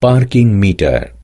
parking meter.